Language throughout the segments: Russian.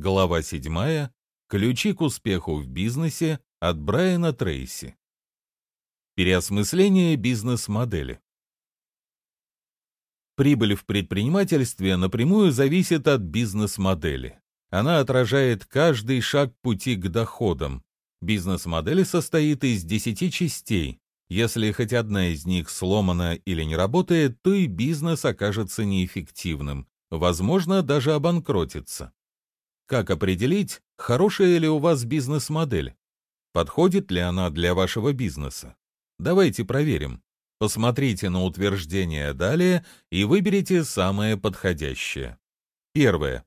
Глава 7. Ключи к успеху в бизнесе от Брайана Трейси. Переосмысление бизнес-модели. Прибыль в предпринимательстве напрямую зависит от бизнес-модели. Она отражает каждый шаг пути к доходам. Бизнес-модель состоит из 10 частей. Если хоть одна из них сломана или не работает, то и бизнес окажется неэффективным, возможно, даже обанкротится. Как определить, хорошая ли у вас бизнес-модель? Подходит ли она для вашего бизнеса? Давайте проверим. Посмотрите на утверждение далее и выберите самое подходящее. Первое.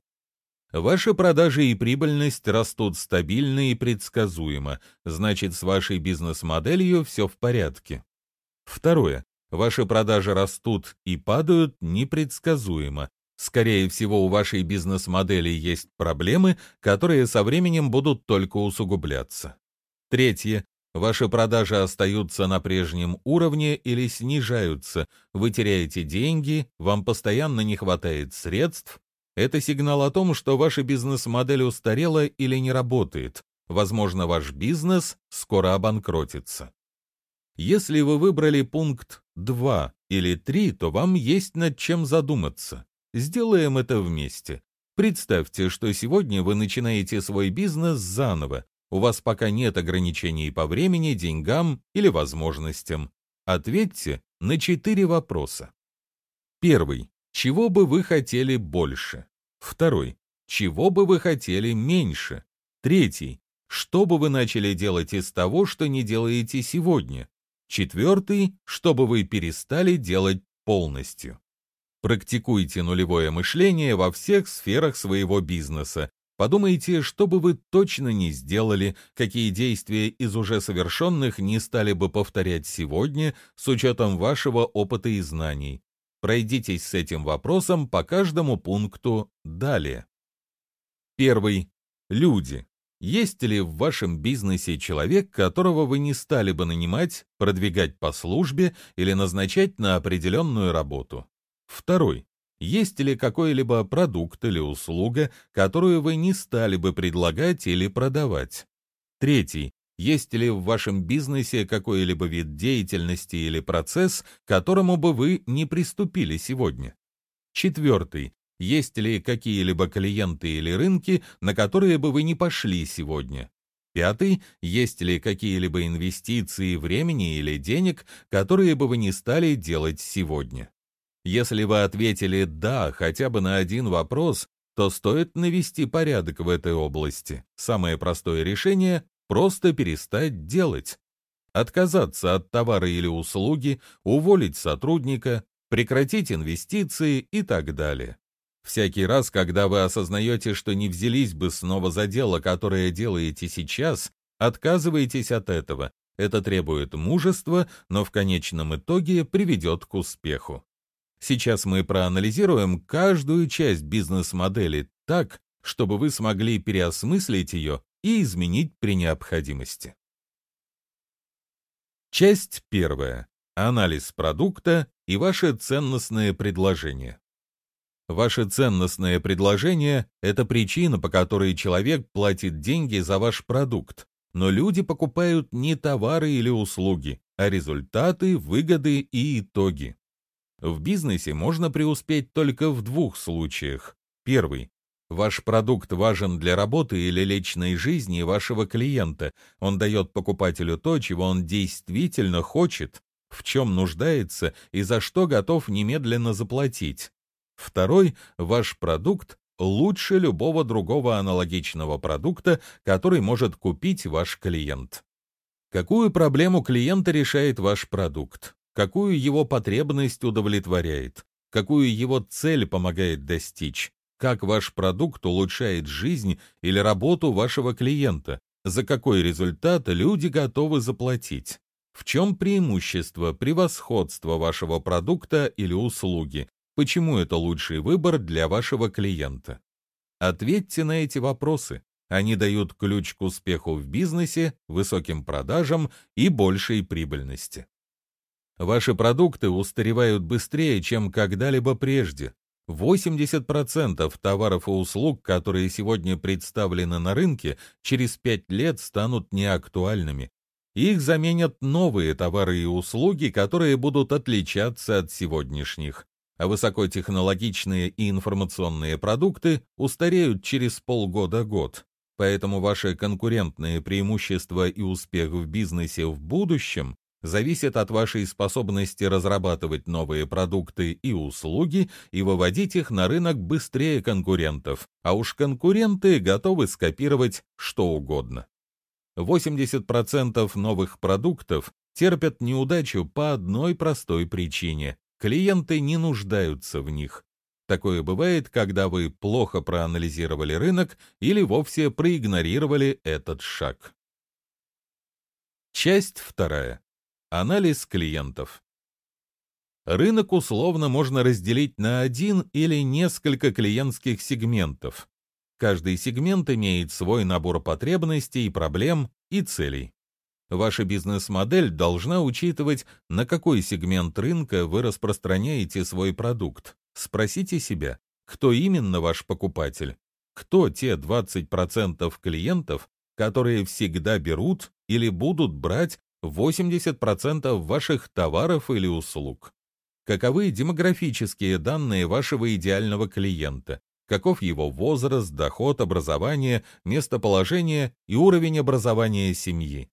Ваши продажи и прибыльность растут стабильно и предсказуемо, значит, с вашей бизнес-моделью все в порядке. Второе. Ваши продажи растут и падают непредсказуемо, Скорее всего, у вашей бизнес-модели есть проблемы, которые со временем будут только усугубляться. Третье. Ваши продажи остаются на прежнем уровне или снижаются, вы теряете деньги, вам постоянно не хватает средств. Это сигнал о том, что ваша бизнес-модель устарела или не работает. Возможно, ваш бизнес скоро обанкротится. Если вы выбрали пункт 2 или 3, то вам есть над чем задуматься. Сделаем это вместе. Представьте, что сегодня вы начинаете свой бизнес заново. У вас пока нет ограничений по времени, деньгам или возможностям. Ответьте на четыре вопроса. Первый. Чего бы вы хотели больше? Второй. Чего бы вы хотели меньше? Третий. Что бы вы начали делать из того, что не делаете сегодня? Четвертый. Что бы вы перестали делать полностью? Практикуйте нулевое мышление во всех сферах своего бизнеса. Подумайте, что бы вы точно не сделали, какие действия из уже совершенных не стали бы повторять сегодня с учетом вашего опыта и знаний. Пройдитесь с этим вопросом по каждому пункту далее. Первый. Люди. Есть ли в вашем бизнесе человек, которого вы не стали бы нанимать, продвигать по службе или назначать на определенную работу? Второй. Есть ли какой-либо продукт или услуга, которую вы не стали бы предлагать или продавать? Третий. Есть ли в вашем бизнесе какой-либо вид деятельности или процесс, которому бы вы не приступили сегодня? Четвертый. Есть ли какие-либо клиенты или рынки, на которые бы вы не пошли сегодня? Пятый. Есть ли какие-либо инвестиции времени или денег, которые бы вы не стали делать сегодня? Если вы ответили «да» хотя бы на один вопрос, то стоит навести порядок в этой области. Самое простое решение – просто перестать делать. Отказаться от товара или услуги, уволить сотрудника, прекратить инвестиции и так далее. Всякий раз, когда вы осознаете, что не взялись бы снова за дело, которое делаете сейчас, отказывайтесь от этого. Это требует мужества, но в конечном итоге приведет к успеху. Сейчас мы проанализируем каждую часть бизнес-модели так, чтобы вы смогли переосмыслить ее и изменить при необходимости. Часть первая. Анализ продукта и ваше ценностное предложение. Ваше ценностное предложение – это причина, по которой человек платит деньги за ваш продукт. Но люди покупают не товары или услуги, а результаты, выгоды и итоги. В бизнесе можно преуспеть только в двух случаях. Первый. Ваш продукт важен для работы или личной жизни вашего клиента. Он дает покупателю то, чего он действительно хочет, в чем нуждается и за что готов немедленно заплатить. Второй. Ваш продукт лучше любого другого аналогичного продукта, который может купить ваш клиент. Какую проблему клиента решает ваш продукт? Какую его потребность удовлетворяет, какую его цель помогает достичь, как ваш продукт улучшает жизнь или работу вашего клиента, за какой результат люди готовы заплатить. В чем преимущество, превосходство вашего продукта или услуги? Почему это лучший выбор для вашего клиента? Ответьте на эти вопросы. Они дают ключ к успеху в бизнесе, высоким продажам и большей прибыльности. Ваши продукты устаревают быстрее, чем когда-либо прежде. 80% товаров и услуг, которые сегодня представлены на рынке, через 5 лет станут неактуальными. Их заменят новые товары и услуги, которые будут отличаться от сегодняшних. А высокотехнологичные и информационные продукты устареют через полгода-год. Поэтому ваши конкурентные преимущества и успех в бизнесе в будущем зависит от вашей способности разрабатывать новые продукты и услуги и выводить их на рынок быстрее конкурентов, а уж конкуренты готовы скопировать что угодно. 80% новых продуктов терпят неудачу по одной простой причине. Клиенты не нуждаются в них. Такое бывает, когда вы плохо проанализировали рынок или вовсе проигнорировали этот шаг. Часть вторая. Анализ клиентов. Рынок условно можно разделить на один или несколько клиентских сегментов. Каждый сегмент имеет свой набор потребностей, проблем и целей. Ваша бизнес-модель должна учитывать, на какой сегмент рынка вы распространяете свой продукт. Спросите себя, кто именно ваш покупатель? Кто те 20% клиентов, которые всегда берут или будут брать 80% ваших товаров или услуг. Каковы демографические данные вашего идеального клиента? Каков его возраст, доход, образование, местоположение и уровень образования семьи?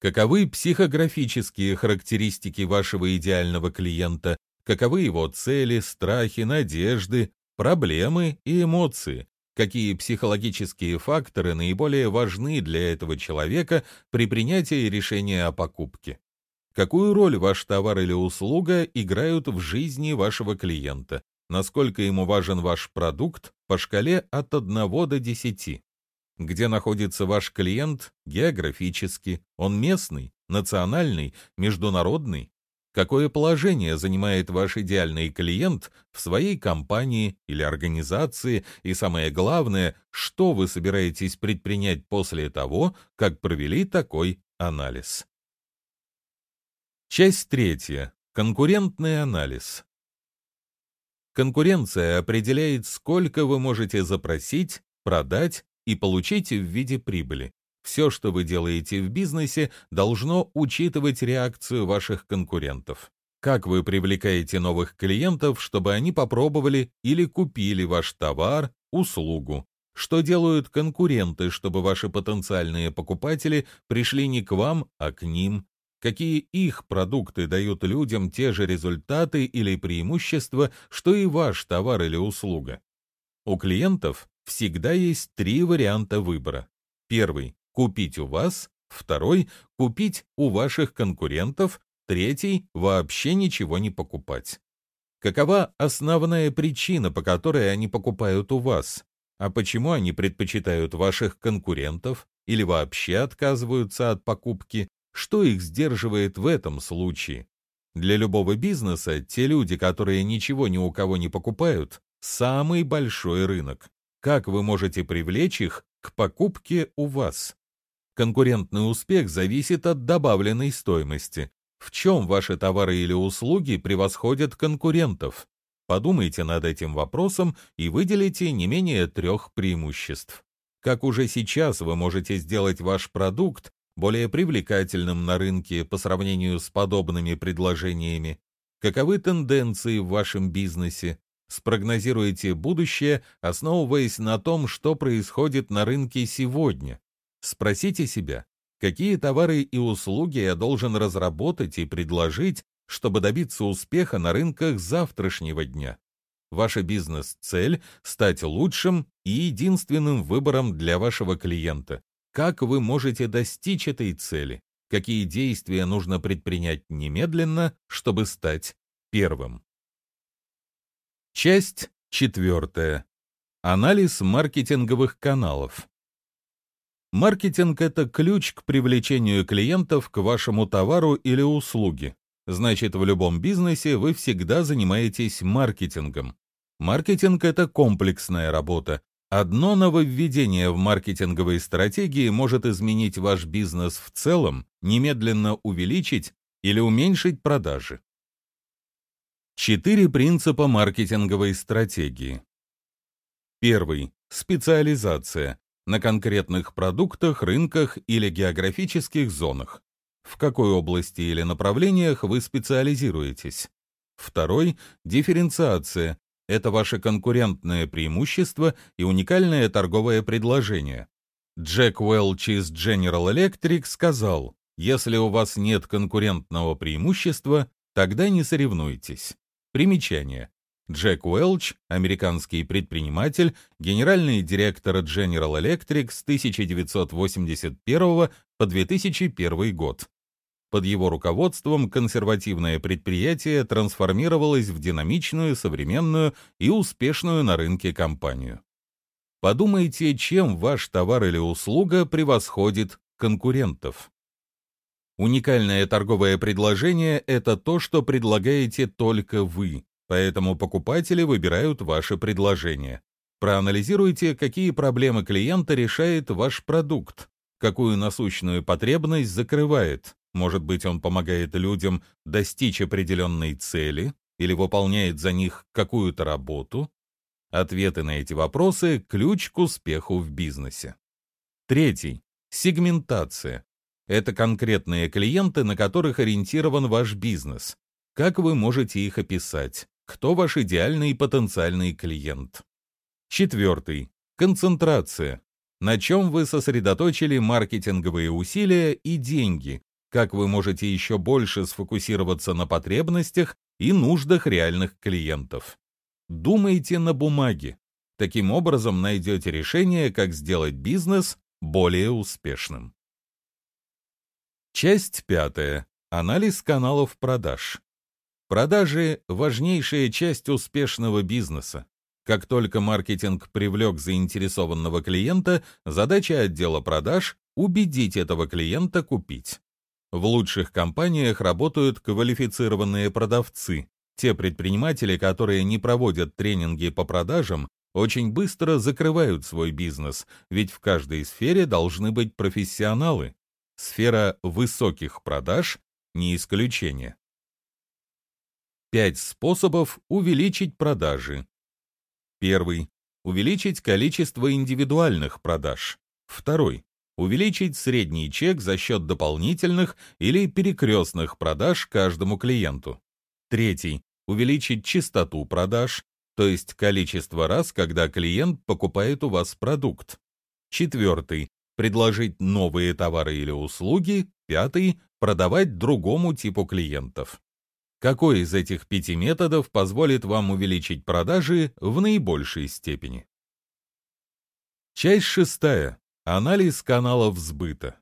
Каковы психографические характеристики вашего идеального клиента? Каковы его цели, страхи, надежды, проблемы и эмоции? Какие психологические факторы наиболее важны для этого человека при принятии решения о покупке. Какую роль ваш товар или услуга играют в жизни вашего клиента? Насколько ему важен ваш продукт по шкале от 1 до 10? Где находится ваш клиент географически? Он местный, национальный, международный? Какое положение занимает ваш идеальный клиент в своей компании или организации, и самое главное, что вы собираетесь предпринять после того, как провели такой анализ. Часть третья. Конкурентный анализ. Конкуренция определяет, сколько вы можете запросить, продать и получить в виде прибыли. Все, что вы делаете в бизнесе, должно учитывать реакцию ваших конкурентов. Как вы привлекаете новых клиентов, чтобы они попробовали или купили ваш товар, услугу? Что делают конкуренты, чтобы ваши потенциальные покупатели пришли не к вам, а к ним? Какие их продукты дают людям те же результаты или преимущества, что и ваш товар или услуга? У клиентов всегда есть три варианта выбора. Первый купить у вас, второй – купить у ваших конкурентов, третий – вообще ничего не покупать. Какова основная причина, по которой они покупают у вас? А почему они предпочитают ваших конкурентов или вообще отказываются от покупки? Что их сдерживает в этом случае? Для любого бизнеса те люди, которые ничего ни у кого не покупают, самый большой рынок. Как вы можете привлечь их к покупке у вас? Конкурентный успех зависит от добавленной стоимости. В чем ваши товары или услуги превосходят конкурентов? Подумайте над этим вопросом и выделите не менее трех преимуществ. Как уже сейчас вы можете сделать ваш продукт более привлекательным на рынке по сравнению с подобными предложениями? Каковы тенденции в вашем бизнесе? Спрогнозируйте будущее, основываясь на том, что происходит на рынке сегодня. Спросите себя, какие товары и услуги я должен разработать и предложить, чтобы добиться успеха на рынках завтрашнего дня. Ваша бизнес-цель – стать лучшим и единственным выбором для вашего клиента. Как вы можете достичь этой цели? Какие действия нужно предпринять немедленно, чтобы стать первым? Часть четвертая. Анализ маркетинговых каналов. Маркетинг – это ключ к привлечению клиентов к вашему товару или услуге. Значит, в любом бизнесе вы всегда занимаетесь маркетингом. Маркетинг – это комплексная работа. Одно нововведение в маркетинговой стратегии может изменить ваш бизнес в целом, немедленно увеличить или уменьшить продажи. Четыре принципа маркетинговой стратегии. Первый. Специализация. На конкретных продуктах, рынках или географических зонах. В какой области или направлениях вы специализируетесь? Второй – дифференциация. Это ваше конкурентное преимущество и уникальное торговое предложение. Джек Уэлч из General Electric сказал, если у вас нет конкурентного преимущества, тогда не соревнуйтесь. Примечание. Джек Уэлч, американский предприниматель, генеральный директор General Electric с 1981 по 2001 год. Под его руководством консервативное предприятие трансформировалось в динамичную, современную и успешную на рынке компанию. Подумайте, чем ваш товар или услуга превосходит конкурентов. Уникальное торговое предложение – это то, что предлагаете только вы, поэтому покупатели выбирают ваше предложение. Проанализируйте, какие проблемы клиента решает ваш продукт, какую насущную потребность закрывает. Может быть, он помогает людям достичь определенной цели или выполняет за них какую-то работу? Ответы на эти вопросы – ключ к успеху в бизнесе. Третий. Сегментация. Это конкретные клиенты, на которых ориентирован ваш бизнес. Как вы можете их описать? Кто ваш идеальный потенциальный клиент? Четвертый. Концентрация. На чем вы сосредоточили маркетинговые усилия и деньги? Как вы можете еще больше сфокусироваться на потребностях и нуждах реальных клиентов? Думайте на бумаге. Таким образом найдете решение, как сделать бизнес более успешным. Часть пятая. Анализ каналов продаж. Продажи – важнейшая часть успешного бизнеса. Как только маркетинг привлек заинтересованного клиента, задача отдела продаж – убедить этого клиента купить. В лучших компаниях работают квалифицированные продавцы. Те предприниматели, которые не проводят тренинги по продажам, очень быстро закрывают свой бизнес, ведь в каждой сфере должны быть профессионалы. Сфера высоких продаж не исключение. Пять способов увеличить продажи. Первый. Увеличить количество индивидуальных продаж. Второй. Увеличить средний чек за счет дополнительных или перекрестных продаж каждому клиенту. Третий. Увеличить частоту продаж, то есть количество раз, когда клиент покупает у вас продукт. Четвертый предложить новые товары или услуги, пятый – продавать другому типу клиентов. Какой из этих пяти методов позволит вам увеличить продажи в наибольшей степени? Часть шестая. Анализ каналов сбыта.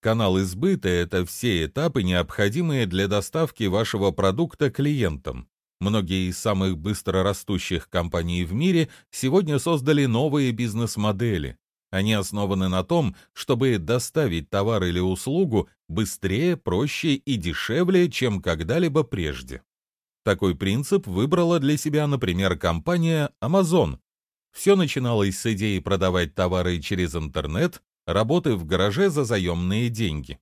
Каналы сбыта – это все этапы, необходимые для доставки вашего продукта клиентам. Многие из самых быстро растущих компаний в мире сегодня создали новые бизнес-модели. Они основаны на том, чтобы доставить товар или услугу быстрее, проще и дешевле, чем когда-либо прежде. Такой принцип выбрала для себя, например, компания Amazon. Все начиналось с идеи продавать товары через интернет, работы в гараже за заемные деньги.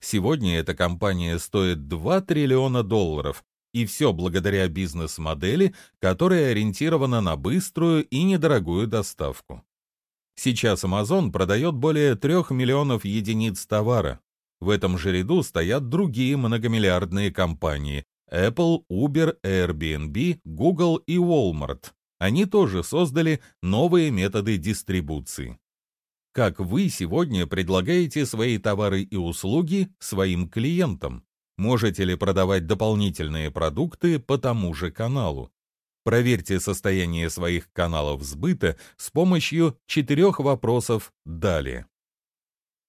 Сегодня эта компания стоит 2 триллиона долларов, и все благодаря бизнес-модели, которая ориентирована на быструю и недорогую доставку. Сейчас Amazon продает более 3 миллионов единиц товара. В этом же ряду стоят другие многомиллиардные компании Apple, Uber, Airbnb, Google и Walmart. Они тоже создали новые методы дистрибуции. Как вы сегодня предлагаете свои товары и услуги своим клиентам? Можете ли продавать дополнительные продукты по тому же каналу? Проверьте состояние своих каналов сбыта с помощью четырех вопросов далее.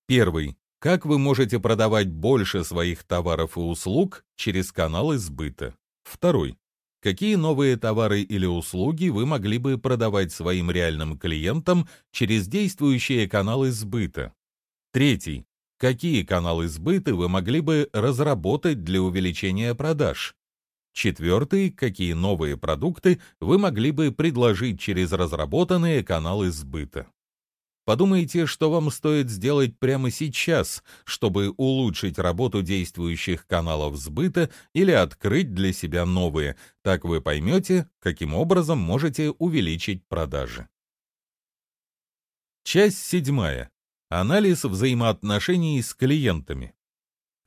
Первый. Как вы можете продавать больше своих товаров и услуг через каналы сбыта? Второй. Какие новые товары или услуги вы могли бы продавать своим реальным клиентам через действующие каналы сбыта? Третий. Какие каналы сбыта вы могли бы разработать для увеличения продаж? Четвертый, какие новые продукты вы могли бы предложить через разработанные каналы сбыта. Подумайте, что вам стоит сделать прямо сейчас, чтобы улучшить работу действующих каналов сбыта или открыть для себя новые. Так вы поймете, каким образом можете увеличить продажи. Часть седьмая. Анализ взаимоотношений с клиентами.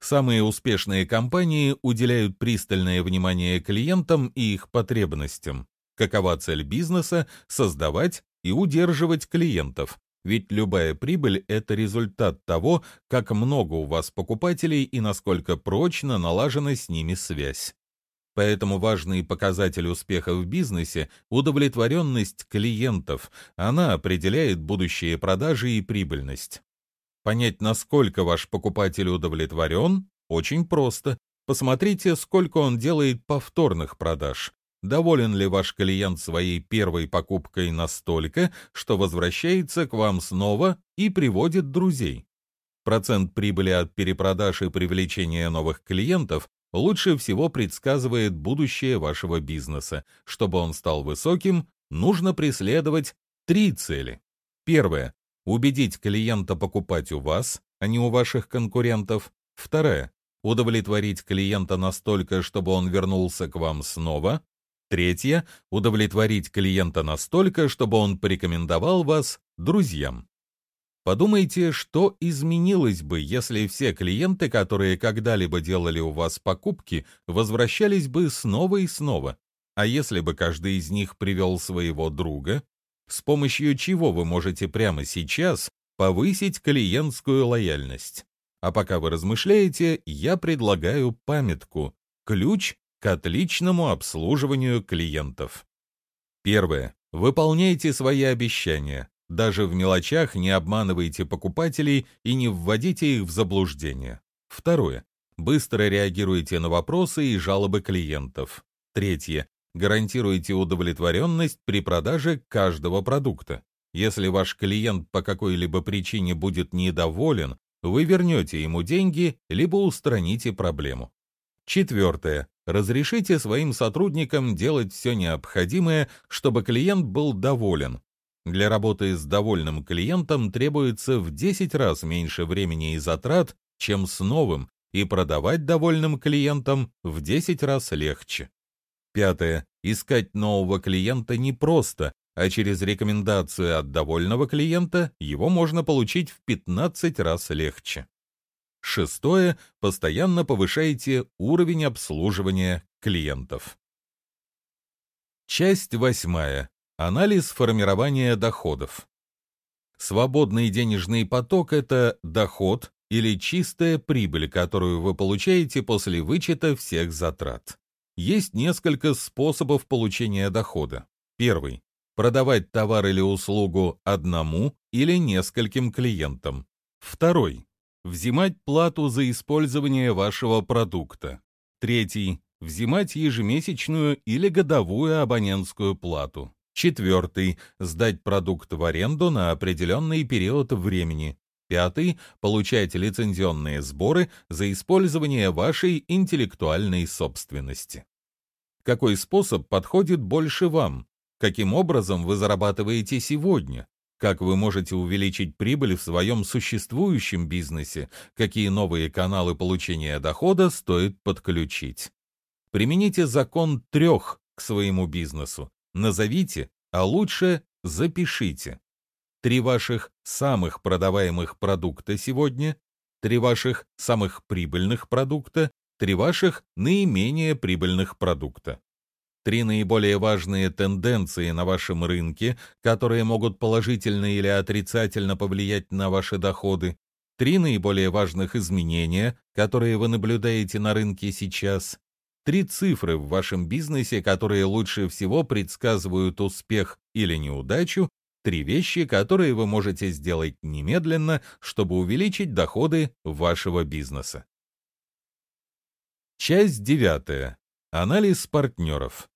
Самые успешные компании уделяют пристальное внимание клиентам и их потребностям. Какова цель бизнеса – создавать и удерживать клиентов, ведь любая прибыль – это результат того, как много у вас покупателей и насколько прочно налажена с ними связь. Поэтому важный показатель успеха в бизнесе – удовлетворенность клиентов. Она определяет будущие продажи и прибыльность. Понять, насколько ваш покупатель удовлетворен, очень просто. Посмотрите, сколько он делает повторных продаж доволен ли ваш клиент своей первой покупкой настолько, что возвращается к вам снова и приводит друзей. Процент прибыли от перепродаж и привлечения новых клиентов лучше всего предсказывает будущее вашего бизнеса. Чтобы он стал высоким, нужно преследовать три цели. Первое. Убедить клиента покупать у вас, а не у ваших конкурентов. Второе. Удовлетворить клиента настолько, чтобы он вернулся к вам снова. Третье – удовлетворить клиента настолько, чтобы он порекомендовал вас друзьям. Подумайте, что изменилось бы, если все клиенты, которые когда-либо делали у вас покупки, возвращались бы снова и снова. А если бы каждый из них привел своего друга? С помощью чего вы можете прямо сейчас повысить клиентскую лояльность? А пока вы размышляете, я предлагаю памятку – ключ к отличному обслуживанию клиентов. Первое. Выполняйте свои обещания. Даже в мелочах не обманывайте покупателей и не вводите их в заблуждение. Второе. Быстро реагируйте на вопросы и жалобы клиентов. Третье. Гарантируйте удовлетворенность при продаже каждого продукта. Если ваш клиент по какой-либо причине будет недоволен, вы вернете ему деньги, либо устраните проблему. Четвертое. Разрешите своим сотрудникам делать все необходимое, чтобы клиент был доволен. Для работы с довольным клиентом требуется в 10 раз меньше времени и затрат, чем с новым, и продавать довольным клиентам в 10 раз легче. Пятое. Искать нового клиента непросто, а через рекомендацию от довольного клиента его можно получить в 15 раз легче. Шестое. Постоянно повышайте уровень обслуживания клиентов. Часть восьмая. Анализ формирования доходов. Свободный денежный поток – это доход или чистая прибыль, которую вы получаете после вычета всех затрат. Есть несколько способов получения дохода. Первый – продавать товар или услугу одному или нескольким клиентам. Второй Взимать плату за использование вашего продукта. Третий. Взимать ежемесячную или годовую абонентскую плату. Четвертый. Сдать продукт в аренду на определенный период времени. Пятый. Получать лицензионные сборы за использование вашей интеллектуальной собственности. Какой способ подходит больше вам? Каким образом вы зарабатываете сегодня? как вы можете увеличить прибыль в своем существующем бизнесе, какие новые каналы получения дохода стоит подключить. Примените закон трех к своему бизнесу. Назовите, а лучше запишите. Три ваших самых продаваемых продукта сегодня, три ваших самых прибыльных продукта, три ваших наименее прибыльных продукта. Три наиболее важные тенденции на вашем рынке, которые могут положительно или отрицательно повлиять на ваши доходы. Три наиболее важных изменения, которые вы наблюдаете на рынке сейчас. Три цифры в вашем бизнесе, которые лучше всего предсказывают успех или неудачу. Три вещи, которые вы можете сделать немедленно, чтобы увеличить доходы вашего бизнеса. Часть девятая. Анализ партнеров.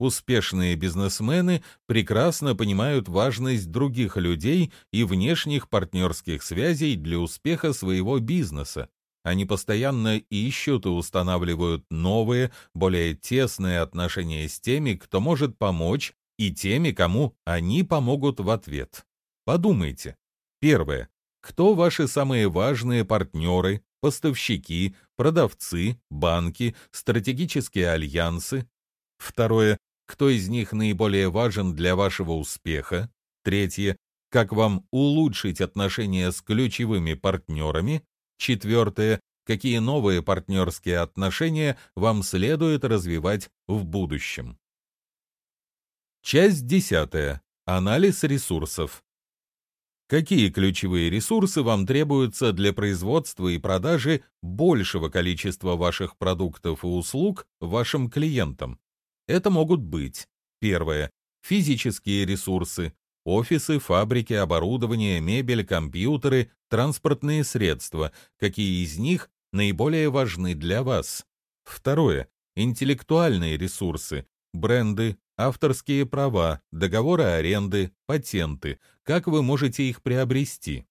Успешные бизнесмены прекрасно понимают важность других людей и внешних партнерских связей для успеха своего бизнеса. Они постоянно ищут и устанавливают новые, более тесные отношения с теми, кто может помочь, и теми, кому они помогут в ответ. Подумайте. Первое. Кто ваши самые важные партнеры, поставщики, продавцы, банки, стратегические альянсы? Второе. Кто из них наиболее важен для вашего успеха? Третье. Как вам улучшить отношения с ключевыми партнерами? Четвертое. Какие новые партнерские отношения вам следует развивать в будущем? Часть десятая. Анализ ресурсов. Какие ключевые ресурсы вам требуются для производства и продажи большего количества ваших продуктов и услуг вашим клиентам? Это могут быть первое физические ресурсы, офисы, фабрики, оборудование, мебель, компьютеры, транспортные средства, какие из них наиболее важны для вас. Второе интеллектуальные ресурсы, бренды, авторские права, договоры аренды, патенты, как вы можете их приобрести.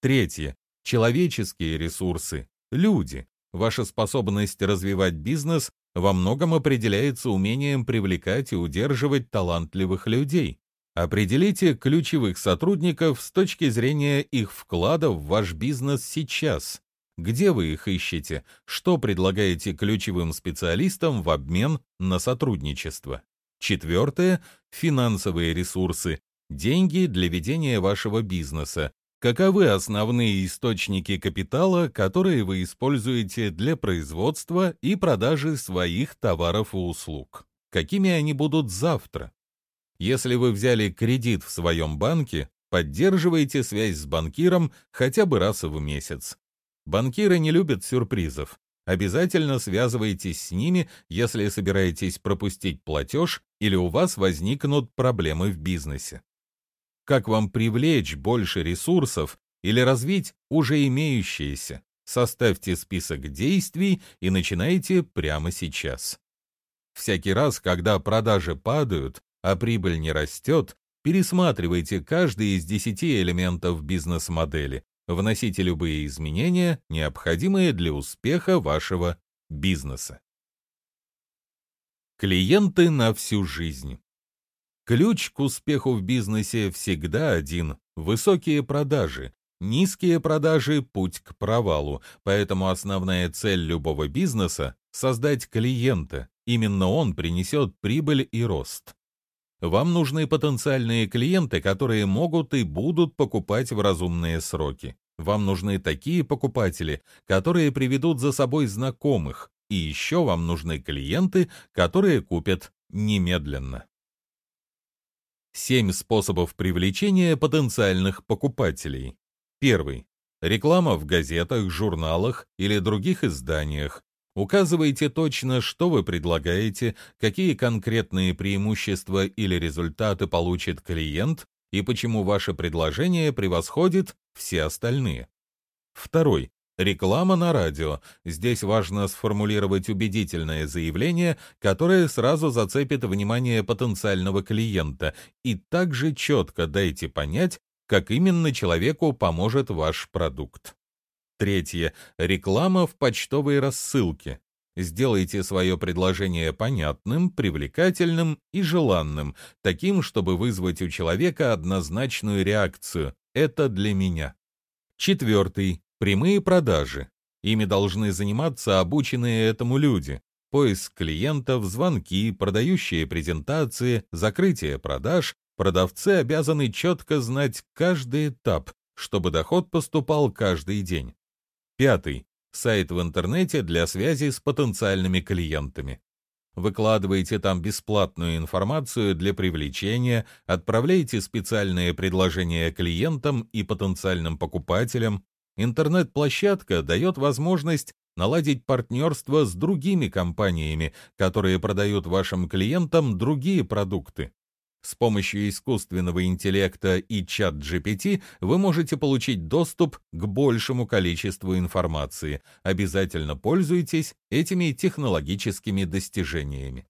Третье. Человеческие ресурсы, люди. Ваша способность развивать бизнес во многом определяется умением привлекать и удерживать талантливых людей. Определите ключевых сотрудников с точки зрения их вклада в ваш бизнес сейчас. Где вы их ищете? Что предлагаете ключевым специалистам в обмен на сотрудничество? Четвертое – финансовые ресурсы, деньги для ведения вашего бизнеса. Каковы основные источники капитала, которые вы используете для производства и продажи своих товаров и услуг? Какими они будут завтра? Если вы взяли кредит в своем банке, поддерживайте связь с банкиром хотя бы раз в месяц. Банкиры не любят сюрпризов. Обязательно связывайтесь с ними, если собираетесь пропустить платеж или у вас возникнут проблемы в бизнесе. Как вам привлечь больше ресурсов или развить уже имеющиеся? Составьте список действий и начинайте прямо сейчас. Всякий раз, когда продажи падают, а прибыль не растет, пересматривайте каждый из десяти элементов бизнес-модели, вносите любые изменения, необходимые для успеха вашего бизнеса. Клиенты на всю жизнь. Ключ к успеху в бизнесе всегда один – высокие продажи. Низкие продажи – путь к провалу, поэтому основная цель любого бизнеса – создать клиента. Именно он принесет прибыль и рост. Вам нужны потенциальные клиенты, которые могут и будут покупать в разумные сроки. Вам нужны такие покупатели, которые приведут за собой знакомых, и еще вам нужны клиенты, которые купят немедленно. Семь способов привлечения потенциальных покупателей. Первый. Реклама в газетах, журналах или других изданиях, Указывайте точно, что вы предлагаете, какие конкретные преимущества или результаты получит клиент и почему ваше предложение превосходит все остальные. Второй. Реклама на радио. Здесь важно сформулировать убедительное заявление, которое сразу зацепит внимание потенциального клиента, и также четко дайте понять, как именно человеку поможет ваш продукт. Третье. Реклама в почтовой рассылке. Сделайте свое предложение понятным, привлекательным и желанным, таким, чтобы вызвать у человека однозначную реакцию «это для меня». Четвертый. Прямые продажи. Ими должны заниматься обученные этому люди. Поиск клиентов, звонки, продающие презентации, закрытие продаж. Продавцы обязаны четко знать каждый этап, чтобы доход поступал каждый день. Пятый. Сайт в интернете для связи с потенциальными клиентами. Выкладывайте там бесплатную информацию для привлечения, отправляйте специальные предложения клиентам и потенциальным покупателям. Интернет-площадка дает возможность наладить партнерство с другими компаниями, которые продают вашим клиентам другие продукты. С помощью искусственного интеллекта и чат GPT вы можете получить доступ к большему количеству информации. Обязательно пользуйтесь этими технологическими достижениями.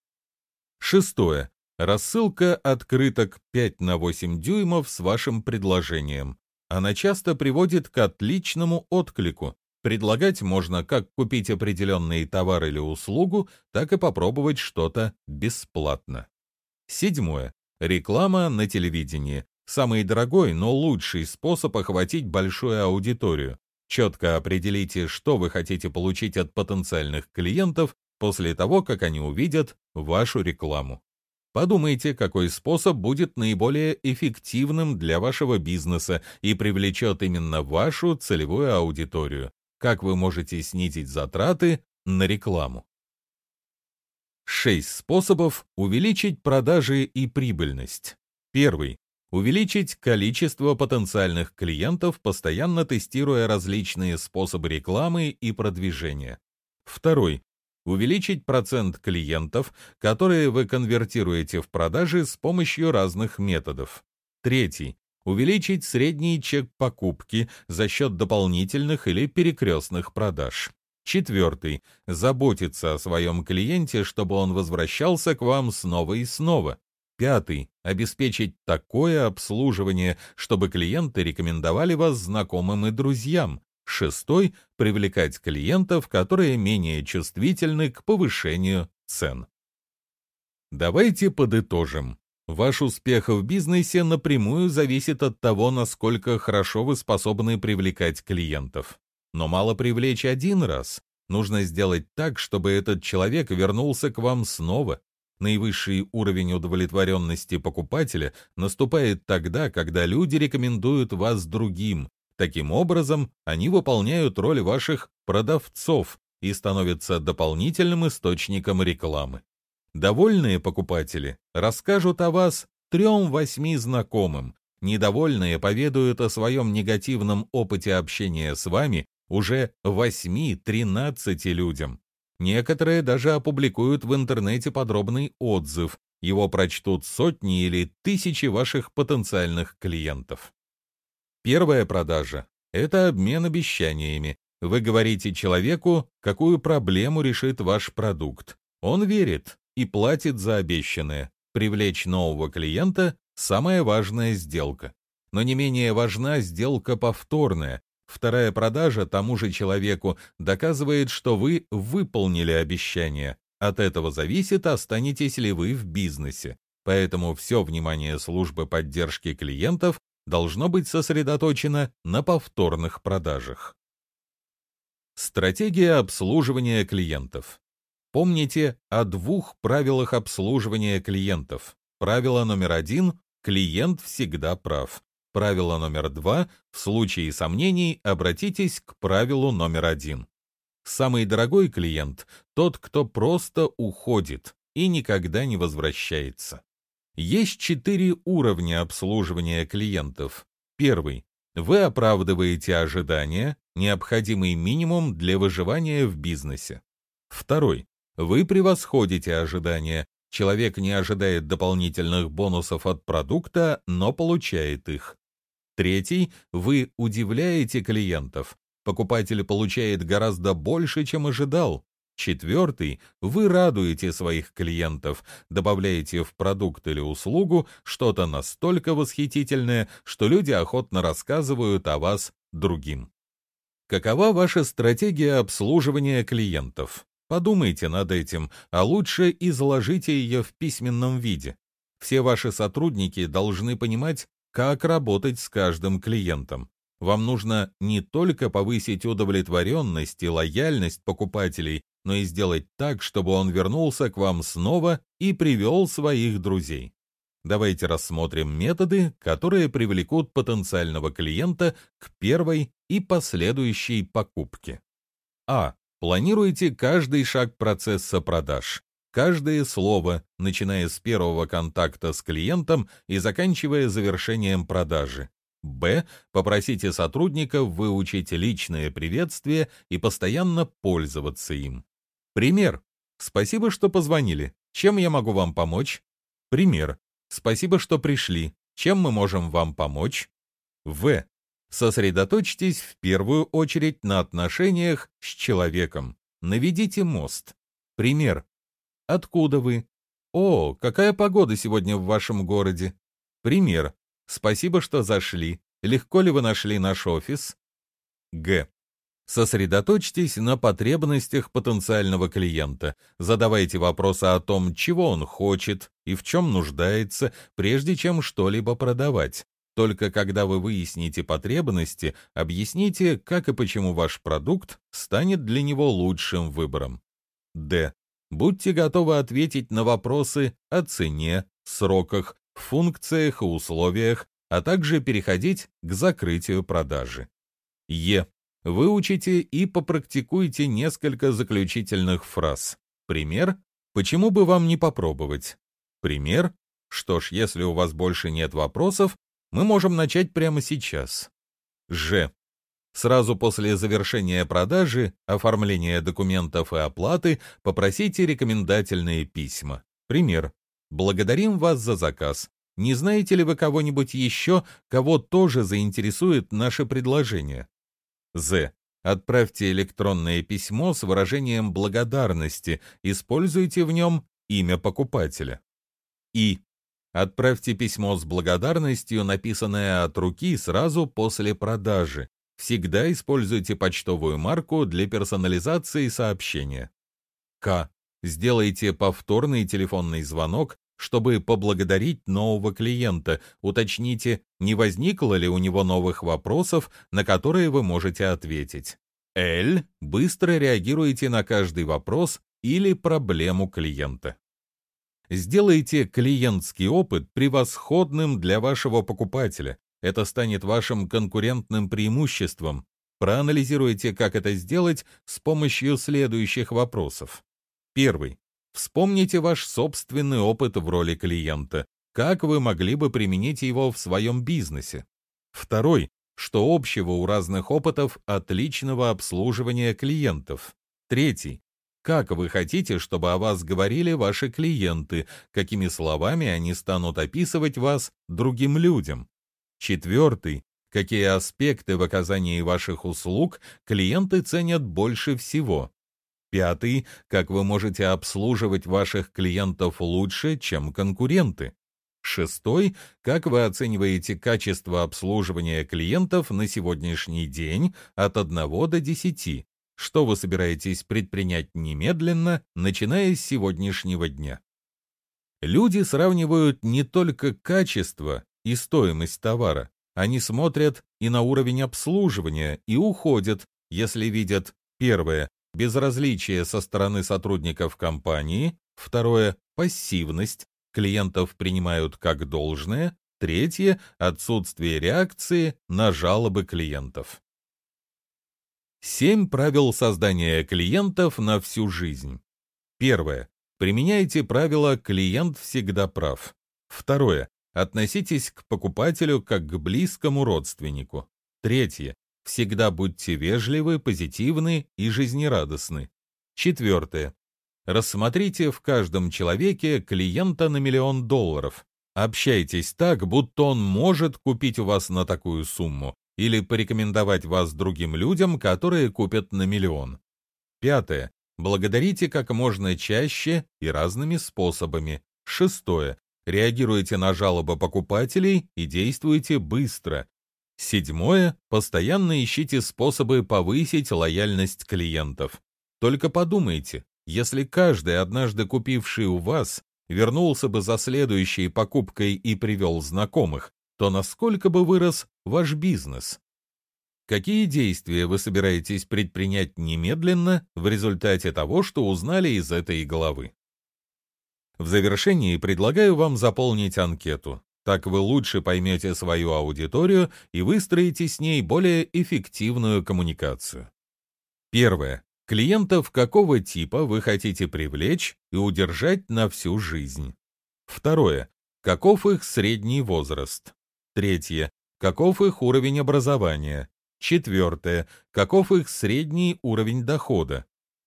Шестое. Рассылка открыток 5 на 8 дюймов с вашим предложением. Она часто приводит к отличному отклику. Предлагать можно как купить определенный товар или услугу, так и попробовать что-то бесплатно. Седьмое. Реклама на телевидении. Самый дорогой, но лучший способ охватить большую аудиторию. Четко определите, что вы хотите получить от потенциальных клиентов после того, как они увидят вашу рекламу. Подумайте, какой способ будет наиболее эффективным для вашего бизнеса и привлечет именно вашу целевую аудиторию. Как вы можете снизить затраты на рекламу. Шесть способов увеличить продажи и прибыльность. Первый. Увеличить количество потенциальных клиентов, постоянно тестируя различные способы рекламы и продвижения. Второй. Увеличить процент клиентов, которые вы конвертируете в продажи с помощью разных методов. Третий. Увеличить средний чек покупки за счет дополнительных или перекрестных продаж. Четвертый. Заботиться о своем клиенте, чтобы он возвращался к вам снова и снова. Пятый. Обеспечить такое обслуживание, чтобы клиенты рекомендовали вас знакомым и друзьям. Шестой. Привлекать клиентов, которые менее чувствительны к повышению цен. Давайте подытожим. Ваш успех в бизнесе напрямую зависит от того, насколько хорошо вы способны привлекать клиентов. Но мало привлечь один раз. Нужно сделать так, чтобы этот человек вернулся к вам снова. Наивысший уровень удовлетворенности покупателя наступает тогда, когда люди рекомендуют вас другим. Таким образом, они выполняют роль ваших продавцов и становятся дополнительным источником рекламы. Довольные покупатели расскажут о вас трем-восьми знакомым, недовольные поведают о своем негативном опыте общения с вами уже 8-13 людям. Некоторые даже опубликуют в интернете подробный отзыв, его прочтут сотни или тысячи ваших потенциальных клиентов. Первая продажа – это обмен обещаниями. Вы говорите человеку, какую проблему решит ваш продукт. Он верит и платит за обещанное. Привлечь нового клиента – самая важная сделка. Но не менее важна сделка повторная, Вторая продажа тому же человеку доказывает, что вы выполнили обещание. От этого зависит, останетесь ли вы в бизнесе. Поэтому все внимание службы поддержки клиентов должно быть сосредоточено на повторных продажах. Стратегия обслуживания клиентов. Помните о двух правилах обслуживания клиентов. Правило номер один – клиент всегда прав. Правило номер два – в случае сомнений обратитесь к правилу номер один. Самый дорогой клиент – тот, кто просто уходит и никогда не возвращается. Есть четыре уровня обслуживания клиентов. Первый. Вы оправдываете ожидания, необходимый минимум для выживания в бизнесе. Второй. Вы превосходите ожидания. Человек не ожидает дополнительных бонусов от продукта, но получает их. Третий – вы удивляете клиентов. Покупатель получает гораздо больше, чем ожидал. Четвертый – вы радуете своих клиентов, добавляете в продукт или услугу что-то настолько восхитительное, что люди охотно рассказывают о вас другим. Какова ваша стратегия обслуживания клиентов? Подумайте над этим, а лучше изложите ее в письменном виде. Все ваши сотрудники должны понимать, как работать с каждым клиентом. Вам нужно не только повысить удовлетворенность и лояльность покупателей, но и сделать так, чтобы он вернулся к вам снова и привел своих друзей. Давайте рассмотрим методы, которые привлекут потенциального клиента к первой и последующей покупке. А. Планируйте каждый шаг процесса продаж. Каждое слово, начиная с первого контакта с клиентом и заканчивая завершением продажи. Б. Попросите сотрудников выучить личное приветствие и постоянно пользоваться им. Пример. Спасибо, что позвонили. Чем я могу вам помочь? Пример. Спасибо, что пришли. Чем мы можем вам помочь? В. Сосредоточьтесь в первую очередь на отношениях с человеком. Наведите мост. Пример. Откуда вы? О, какая погода сегодня в вашем городе? Пример. Спасибо, что зашли. Легко ли вы нашли наш офис? Г. Сосредоточьтесь на потребностях потенциального клиента. Задавайте вопросы о том, чего он хочет и в чем нуждается, прежде чем что-либо продавать. Только когда вы выясните потребности, объясните, как и почему ваш продукт станет для него лучшим выбором. Д. Будьте готовы ответить на вопросы о цене, сроках, функциях и условиях, а также переходить к закрытию продажи. Е. Выучите и попрактикуйте несколько заключительных фраз. Пример «Почему бы вам не попробовать?» Пример «Что ж, если у вас больше нет вопросов, мы можем начать прямо сейчас. Ж. Сразу после завершения продажи, оформления документов и оплаты попросите рекомендательные письма. Пример. Благодарим вас за заказ. Не знаете ли вы кого-нибудь еще, кого тоже заинтересует наше предложение? З. Отправьте электронное письмо с выражением благодарности, используйте в нем имя покупателя. И. Отправьте письмо с благодарностью, написанное от руки сразу после продажи. Всегда используйте почтовую марку для персонализации сообщения. К. Сделайте повторный телефонный звонок, чтобы поблагодарить нового клиента. Уточните, не возникло ли у него новых вопросов, на которые вы можете ответить. Л. Быстро реагируйте на каждый вопрос или проблему клиента. Сделайте клиентский опыт превосходным для вашего покупателя. Это станет вашим конкурентным преимуществом. Проанализируйте, как это сделать с помощью следующих вопросов. Первый. Вспомните ваш собственный опыт в роли клиента. Как вы могли бы применить его в своем бизнесе? Второй. Что общего у разных опытов отличного обслуживания клиентов? Третий. Как вы хотите, чтобы о вас говорили ваши клиенты? Какими словами они станут описывать вас другим людям? Четвертый. Какие аспекты в оказании ваших услуг клиенты ценят больше всего? Пятый. Как вы можете обслуживать ваших клиентов лучше, чем конкуренты? Шестой. Как вы оцениваете качество обслуживания клиентов на сегодняшний день от 1 до 10? Что вы собираетесь предпринять немедленно, начиная с сегодняшнего дня? Люди сравнивают не только качество и стоимость товара, они смотрят и на уровень обслуживания и уходят, если видят первое безразличие со стороны сотрудников компании, второе пассивность, клиентов принимают как должное, третье отсутствие реакции на жалобы клиентов. Семь правил создания клиентов на всю жизнь. Первое. Применяйте правило «клиент всегда прав». Второе. Относитесь к покупателю как к близкому родственнику. Третье. Всегда будьте вежливы, позитивны и жизнерадостны. Четвертое. Рассмотрите в каждом человеке клиента на миллион долларов. Общайтесь так, будто он может купить у вас на такую сумму, или порекомендовать вас другим людям, которые купят на миллион. Пятое. Благодарите как можно чаще и разными способами. Шестое. Реагируйте на жалобы покупателей и действуйте быстро. Седьмое. Постоянно ищите способы повысить лояльность клиентов. Только подумайте, если каждый, однажды купивший у вас, вернулся бы за следующей покупкой и привел знакомых, то насколько бы вырос ваш бизнес? Какие действия вы собираетесь предпринять немедленно в результате того, что узнали из этой главы? В завершении предлагаю вам заполнить анкету. Так вы лучше поймете свою аудиторию и выстроите с ней более эффективную коммуникацию. Первое. Клиентов какого типа вы хотите привлечь и удержать на всю жизнь? Второе. Каков их средний возраст? Третье. Каков их уровень образования? Четвертое. Каков их средний уровень дохода?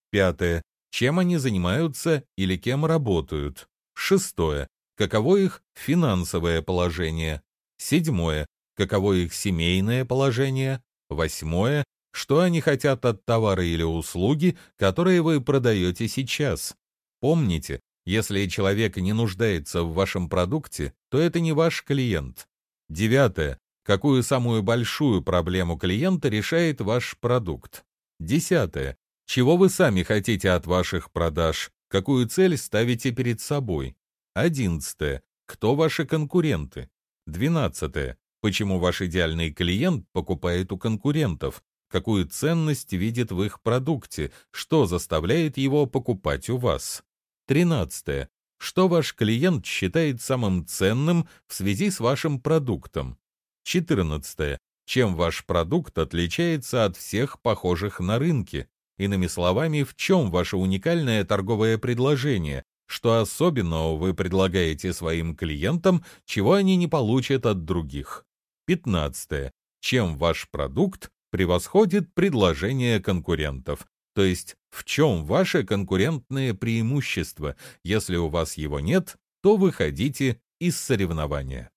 Пятое. Чем они занимаются или кем работают? Шестое. Каково их финансовое положение? Седьмое. Каково их семейное положение? Восьмое. Что они хотят от товара или услуги, которые вы продаете сейчас? Помните, если человек не нуждается в вашем продукте, то это не ваш клиент. Девятое. Какую самую большую проблему клиента решает ваш продукт? Десятое. Чего вы сами хотите от ваших продаж? Какую цель ставите перед собой? Одиннадцатое. Кто ваши конкуренты? Двенадцатое. Почему ваш идеальный клиент покупает у конкурентов? Какую ценность видит в их продукте? Что заставляет его покупать у вас? 13. Что ваш клиент считает самым ценным в связи с вашим продуктом? 14. Чем ваш продукт отличается от всех похожих на рынке? Иными словами, в чем ваше уникальное торговое предложение? Что особенного вы предлагаете своим клиентам, чего они не получат от других? 15. Чем ваш продукт превосходит предложение конкурентов? То есть, в чем ваше конкурентное преимущество? Если у вас его нет, то выходите из соревнования.